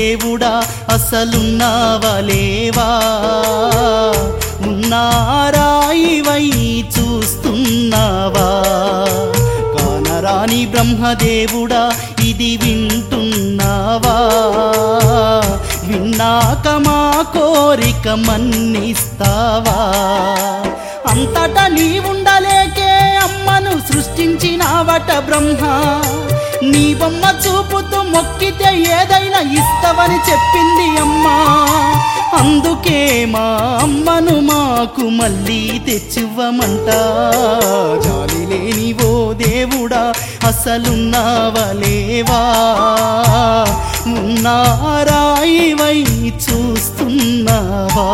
దేవుడా అసలున్నావలేవా ఉన్నారాయివై చూస్తున్నావా? కానరాని బ్రహ్మదేవుడా ఇది వింటున్నావా? విన్నాక మా కోరిక మన్నిస్తావా? అంతటా నీవుండలేకే అమ్మను సృష్టించినావట బ్రహ్మ. నీ బొమ్మ చూపుతూ మొక్కితే ఏదైనా ఇస్తావని చెప్పింది అమ్మా. అందుకే మా అమ్మను మాకు మళ్ళీ తెచ్చివ్వమంట. జాలి లేని ఓ దేవుడా అసలున్నావలేవా ఉన్నారాయివై చూస్తున్నావా?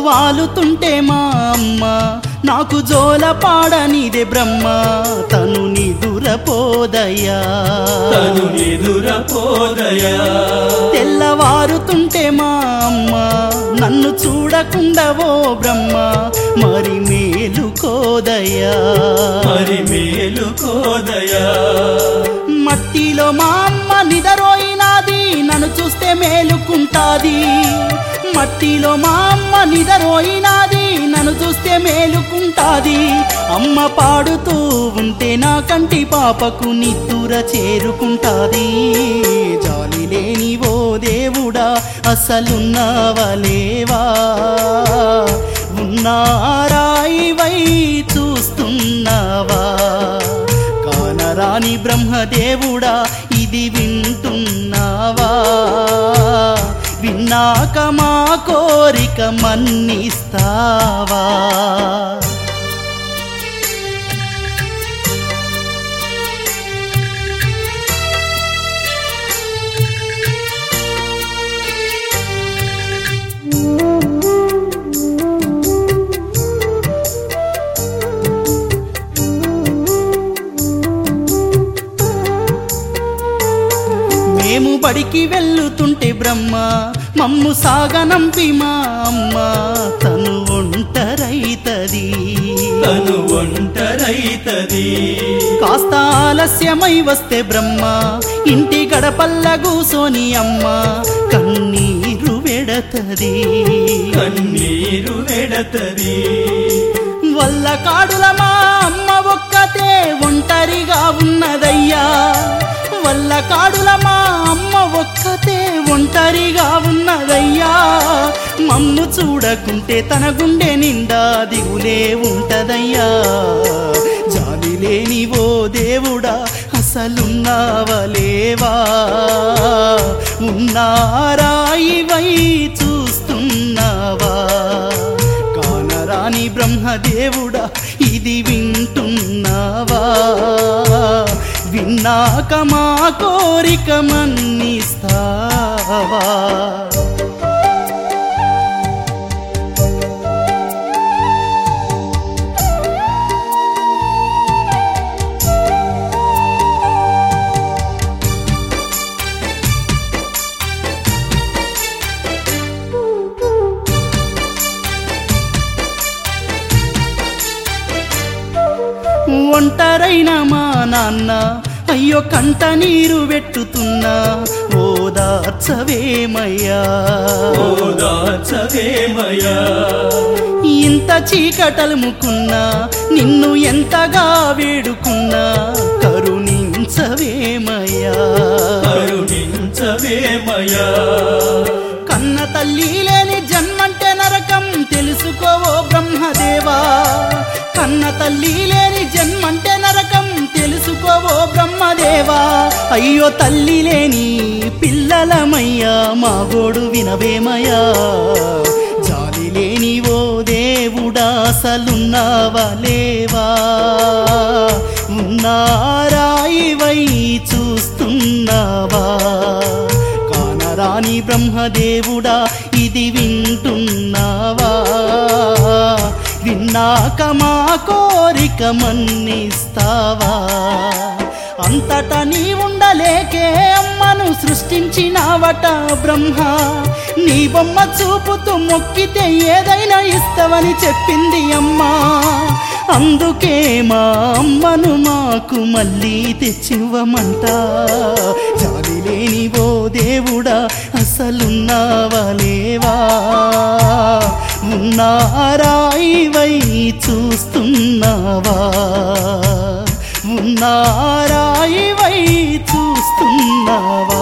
వాలుతుంటే మా అమ్మ నాకు జోల పాడనిదే బ్రహ్మ తను నిదురపోదయ్యా. తను నిదురపోదయా తెల్లవారుతుంటే మా అమ్మ నన్ను చూడకుండా ఓ బ్రహ్మ మరి మేలుకోదయ్యా. మరి మేలుకోదయా మట్టిలో మా అమ్మ నిదరోయినాది నన్ను చూస్తే మేలుకుంటాది. మట్టిలో మా అమ్మ నిదరోయినాది. నన్ను చూస్తే మేలుకుంటాది. అమ్మ పాడుతూ ఉంటే నా కంటి పాపకు నిద్దుర చేరుకుంటాది. జాలి లేని ఓ దేవుడా అసలున్నావలేవా ఉన్నారాయివై చూస్తున్నావా? కానరాని బ్రహ్మదేవుడా ఇది వింటున్నా నాక మా కోరిక మన్నిస్తావా? మేము బడికి వెళ్ళుతుంటే బ్రహ్మ మమ్ము సాగనంపి మా అమ్మ. తను ఒంటరైతది తను ఒంటరైతది కాస్త ఆలస్యమై వస్తే బ్రహ్మ. ఇంటి గడపల్ల కూసోని అమ్మ. కన్నీరు వెడతది. కన్నీరు వెడతది. వల్ల కాడుల మా అమ్మ ఒక్కతే ఒంటరిగా ఉన్నదయ్యా. వల్ల కాడుల మా అమ్మ ఒక్కతే ఒంటరిగా ఉన్నదయ్యా. మమ్ము చూడకుంటే తన గుండె నిండా దిగులే ఉంటదయ్యా. జాలి లేని ఓ దేవుడా అసలున్నావలేవా? ఉన్నారాయివై చూస్తున్నావా? కానరాని బ్రహ్మదేవుడా ఇది వింటున్నావా? విన్నాక మా కోరిక మన్నిస్తావా? ఒంటరైన మా నాన్న అయ్యో కంట నీరు పెట్టుతున్నా ఓదార్చవేమయ్యా? ఓదార్చవేమయా ఇంత చీకటలుముకున్నా నిన్ను ఎంతగా వేడుకున్నా కరుణించవేమయ్యా? కరుణించవేమయా కన్న తల్లి లేని జన్మంటే నరకం తెలుసుకోవో బ్రహ్మదేవా? కన్న తల్లి లేని జన్మంటే అయ్యో తల్లి లేని పిల్లలమయ్యా మా గోడు వినవేమయ్యా. జాలి లేని ఓ దేవుడా అసలున్నావా లేవా? ఉన్నారాయివై చూస్తున్నావా? కానరాని బ్రహ్మదేవుడా ఇది వింటున్నావా? విన్నాక మా కోరిక మన్నిస్తావా? అంతటా నీ ఉండలేకే అమ్మను సృష్టించినావట బ్రహ్మ. నీ బొమ్మ చూపుతూ మొక్కితే ఏదైనా ఇస్తావని చెప్పింది అమ్మా. అందుకే మా అమ్మను మాకు మళ్ళీ తెచ్చివ్వమంట. జాలి లేని ఓ దేవుడా అసలున్నావా లేవా? ఉన్నారాయివై చూస్తున్నావా? చూస్తున్నారాయివై చూస్తున్నావా?